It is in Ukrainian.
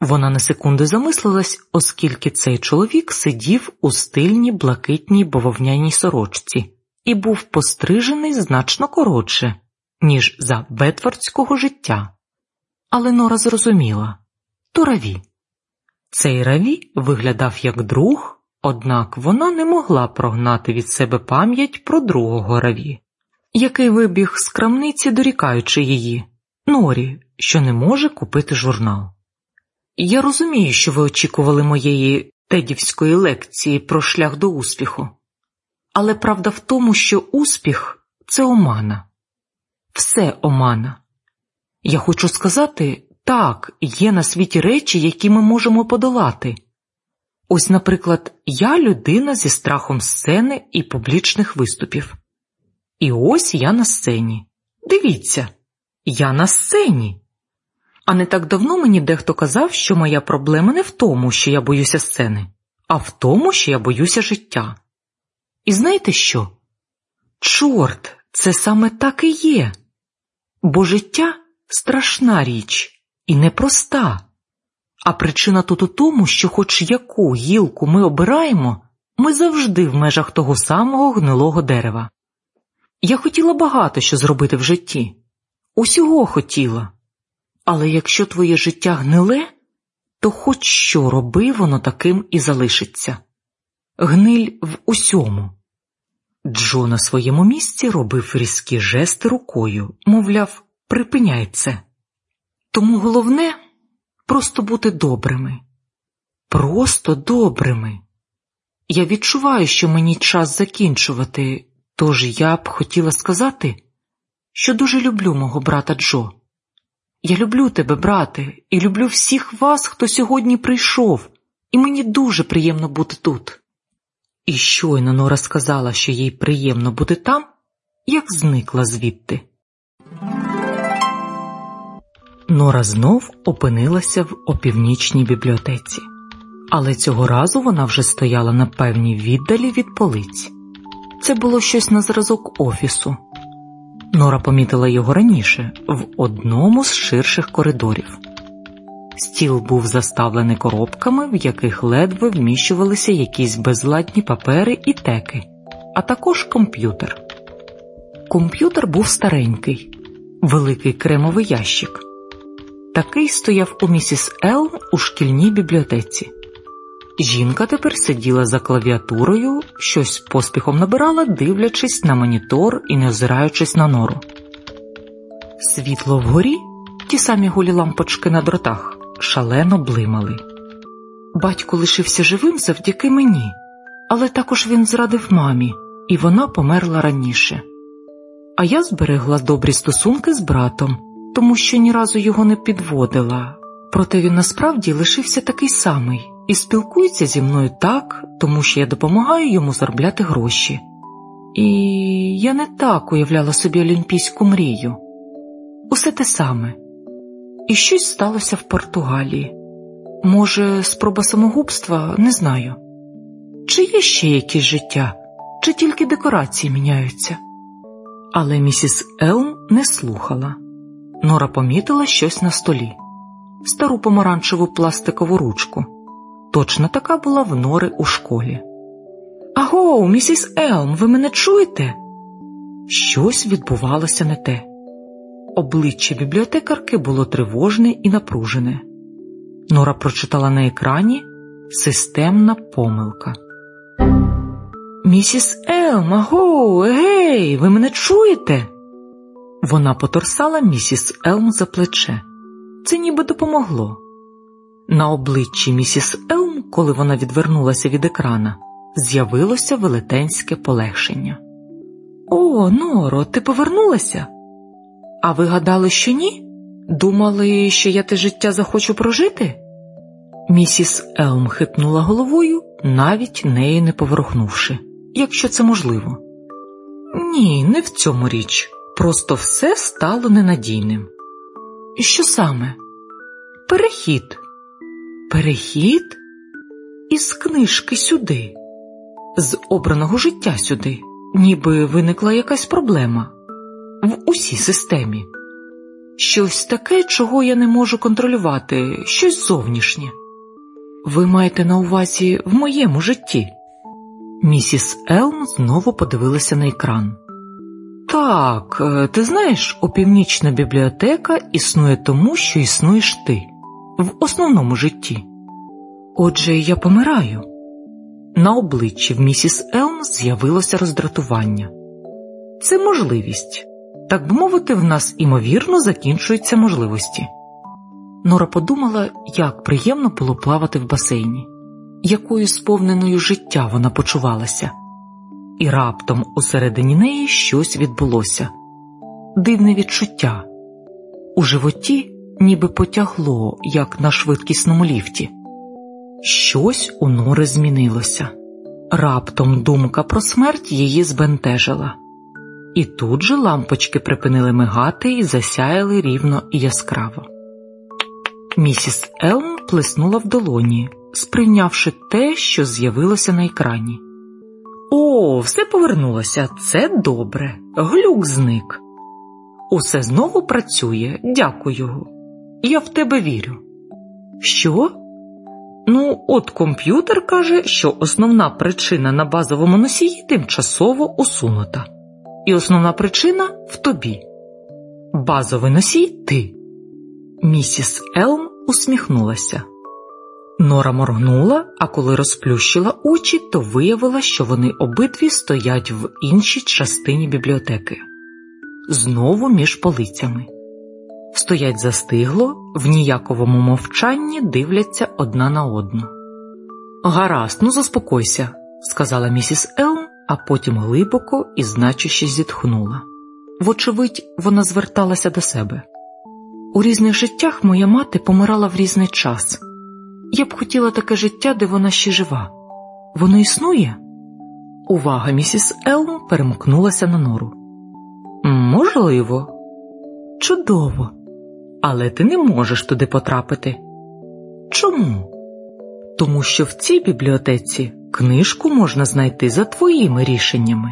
Вона на секунду замислилась, оскільки цей чоловік сидів у стильній блакитній бавовняній сорочці і був пострижений значно коротше, ніж за бетфордського життя. Але Нора зрозуміла то раві. Цей раві виглядав як друг, однак вона не могла прогнати від себе пам'ять про другого раві, який вибіг з крамниці, дорікаючи її, Норі, що не може купити журнал. Я розумію, що ви очікували моєї тедівської лекції про шлях до успіху, але правда в тому, що успіх це омана, все омана. Я хочу сказати, так, є на світі речі, які ми можемо подолати. Ось, наприклад, я людина зі страхом сцени і публічних виступів. І ось я на сцені. Дивіться, я на сцені. А не так давно мені дехто казав, що моя проблема не в тому, що я боюся сцени, а в тому, що я боюся життя. І знаєте що? Чорт, це саме так і є. Бо життя страшна річ і непроста. А причина тут у тому, що, хоч яку гілку ми обираємо, ми завжди в межах того самого гнилого дерева. Я хотіла багато що зробити в житті, усього хотіла. Але якщо твоє життя гниле, то хоч що роби, воно таким і залишиться. Гниль в усьому. Джо на своєму місці робив різкі жести рукою, мовляв, припиняй це. Тому головне просто бути добрими, просто добрими. Я відчуваю, що мені час закінчувати, тож я б хотіла сказати, що дуже люблю мого брата Джо. Я люблю тебе, брате, і люблю всіх вас, хто сьогодні прийшов, і мені дуже приємно бути тут. І щойно Нора сказала, що їй приємно бути там, як зникла звідти. Нора знов опинилася в опівнічній бібліотеці, але цього разу вона вже стояла на певній віддалі від полиць. Це було щось на зразок офісу. Нора помітила його раніше в одному з ширших коридорів. Стіл був заставлений коробками, в яких ледве вміщувалися якісь безладні папери і теки, а також комп'ютер. Комп'ютер був старенький, великий кремовий ящик. Такий стояв у місіс Ел у шкільній бібліотеці. Жінка тепер сиділа за клавіатурою, щось поспіхом набирала, дивлячись на монітор і не озираючись на нору. Світло вгорі, ті самі голі лампочки на дротах, шалено блимали. Батько лишився живим завдяки мені, але також він зрадив мамі, і вона померла раніше. А я зберегла добрі стосунки з братом, тому що ні разу його не підводила, проте він насправді лишився такий самий і спілкується зі мною так, тому що я допомагаю йому заробляти гроші. І я не так уявляла собі олімпійську мрію. Усе те саме. І щось сталося в Португалії. Може, спроба самогубства, не знаю. Чи є ще якісь життя, чи тільки декорації міняються? Але місіс Елм не слухала. Нора помітила щось на столі стару помаранчеву пластикову ручку. Точно така була в нори у школі. Аго, місіс Елм, ви мене чуєте? Щось відбувалося не те. Обличчя бібліотекарки було тривожне і напружене. Нора прочитала на екрані системна помилка. Місіс Елм, аго, гей, ви мене чуєте? Вона поторсала місіс Елм за плече. Це ніби допомогло. На обличчі місіс Елм, коли вона відвернулася від екрана, з'явилося велетенське полегшення. О, Норо, ти повернулася? А ви гадали, що ні? Думали, що я те життя захочу прожити? Місіс Елм хитнула головою, навіть неї не поворухнувши, якщо це можливо. Ні, не в цьому річ. Просто все стало ненадійним. Що саме? Перехід. Перехід із книжки сюди, з обраного життя сюди, ніби виникла якась проблема в усій системі. Щось таке, чого я не можу контролювати, щось зовнішнє. Ви маєте на увазі в моєму житті? Місіс Елм знову подивилася на екран. Так, е, ти знаєш, опівнічна бібліотека існує тому, що існуєш ти в основному житті. Отже, я помираю. На обличчі в місіс Елм з'явилося роздратування. Це можливість. Так би мовити, в нас імовірно закінчуються можливості. Нора подумала, як приємно було плавати в басейні, якою сповненою життя вона почувалася, і раптом усередині неї щось відбулося дивне відчуття. У животі ніби потягло, як на швидкісному ліфті. Щось у Нори змінилося. Раптом думка про смерть її збентежила, і тут же лампочки припинили мигати і засяяли рівно і яскраво. Місіс Елм плеснула в долоні, сприйнявши те, що з'явилося на екрані. О, все повернулося, це добре. Глюк зник. Усе знову працює, дякую. Я в тебе вірю. Що? Ну, от комп'ютер каже, що основна причина на базовому носії тимчасово усунута. І основна причина в тобі. Базовий носій ти. Місіс Елм усміхнулася. Нора моргнула, а коли розплющила очі, то виявила, що вони обидві стоять в іншій частині бібліотеки, знову між полицями. Стоять застигло, в ніяковому мовчанні дивляться одна на одну. Гаразд, ну заспокойся, сказала місіс Елм, а потім глибоко і значуще зітхнула. Вочевидь, вона зверталася до себе. У різних життях моя мати помирала в різний час. Я б хотіла таке життя, де вона ще жива. Воно існує? Увага місіс Елм перемкнулася на нору. Можливо, чудово, але ти не можеш туди потрапити. Чому? Тому що в цій бібліотеці книжку можна знайти за твоїми рішеннями.